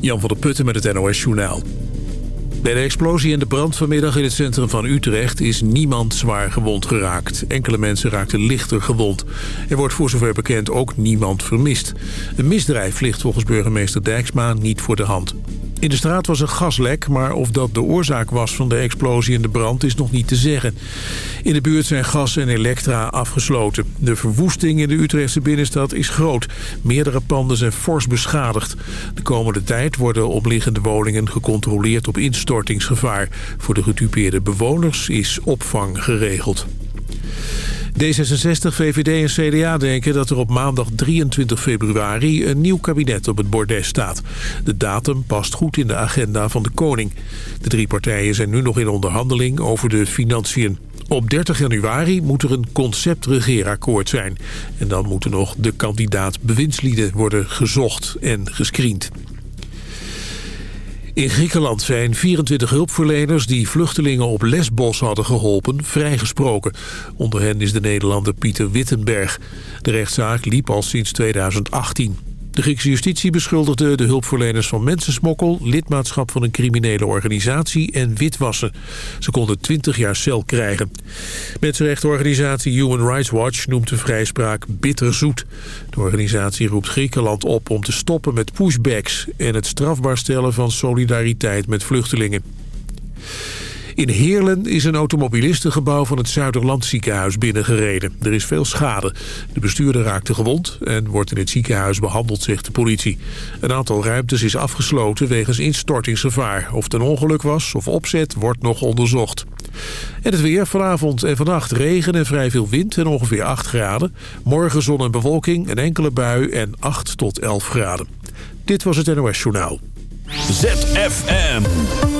Jan van der Putten met het NOS Journaal. Bij de explosie en de brand vanmiddag in het centrum van Utrecht is niemand zwaar gewond geraakt. Enkele mensen raakten lichter gewond. Er wordt voor zover bekend ook niemand vermist. Een misdrijf ligt volgens burgemeester Dijksma niet voor de hand. In de straat was een gaslek, maar of dat de oorzaak was van de explosie en de brand is nog niet te zeggen. In de buurt zijn gas en elektra afgesloten. De verwoesting in de Utrechtse binnenstad is groot. Meerdere panden zijn fors beschadigd. De komende tijd worden omliggende woningen gecontroleerd op instortingsgevaar. Voor de gedupeerde bewoners is opvang geregeld. D66, VVD en CDA denken dat er op maandag 23 februari een nieuw kabinet op het bordes staat. De datum past goed in de agenda van de koning. De drie partijen zijn nu nog in onderhandeling over de financiën. Op 30 januari moet er een concept-regeerakkoord zijn. En dan moeten nog de kandidaat bewindslieden worden gezocht en gescreend. In Griekenland zijn 24 hulpverleners die vluchtelingen op Lesbos hadden geholpen vrijgesproken. Onder hen is de Nederlander Pieter Wittenberg. De rechtszaak liep al sinds 2018. De Griekse justitie beschuldigde de hulpverleners van mensensmokkel... lidmaatschap van een criminele organisatie en witwassen. Ze konden 20 jaar cel krijgen. Mensenrechtenorganisatie Human Rights Watch noemt de vrijspraak bitterzoet. De organisatie roept Griekenland op om te stoppen met pushbacks... en het strafbaar stellen van solidariteit met vluchtelingen. In Heerlen is een automobilistengebouw van het Zuiderland ziekenhuis binnengereden. Er is veel schade. De bestuurder raakte gewond en wordt in het ziekenhuis behandeld, zegt de politie. Een aantal ruimtes is afgesloten wegens instortingsgevaar. Of het een ongeluk was of opzet wordt nog onderzocht. En het weer vanavond en vannacht regen en vrij veel wind en ongeveer 8 graden. Morgen zon en bewolking, een enkele bui en 8 tot 11 graden. Dit was het NOS Journaal. ZFM.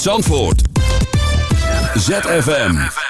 Zandvoort. ZFM.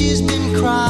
she's been crying.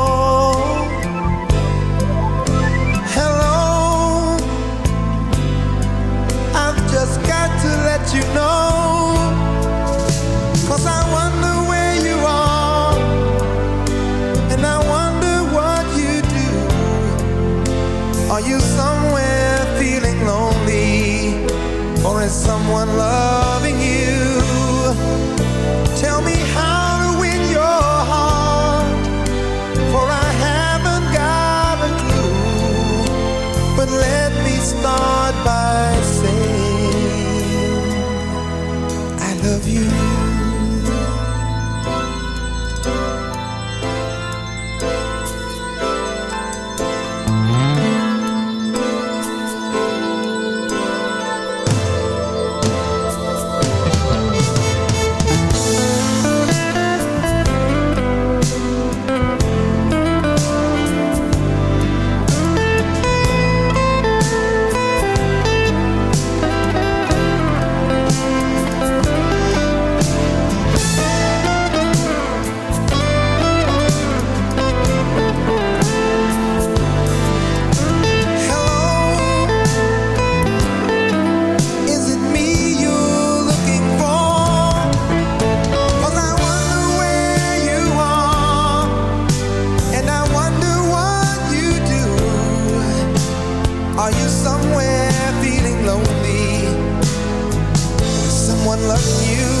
somewhere feeling lonely. Someone loving you.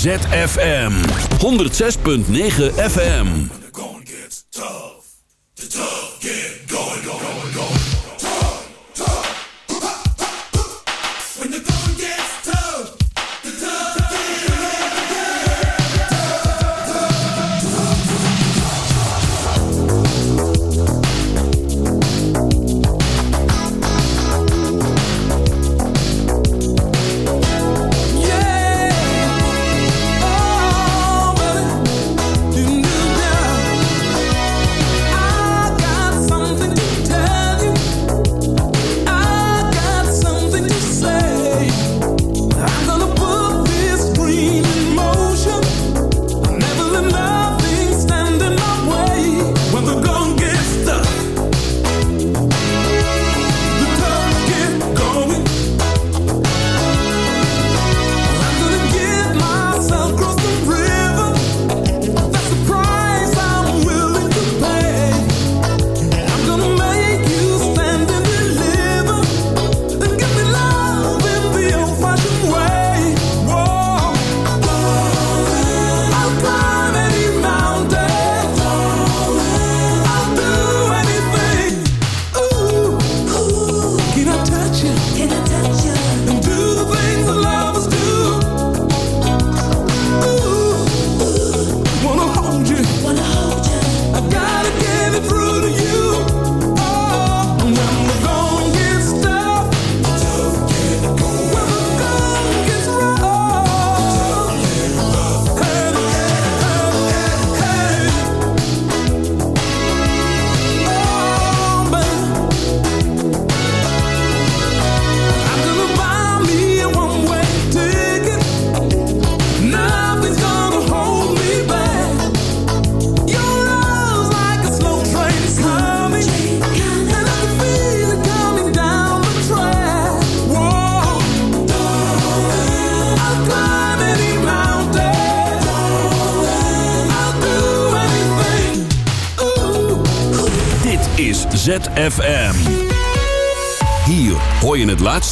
ZFM 106.9 FM.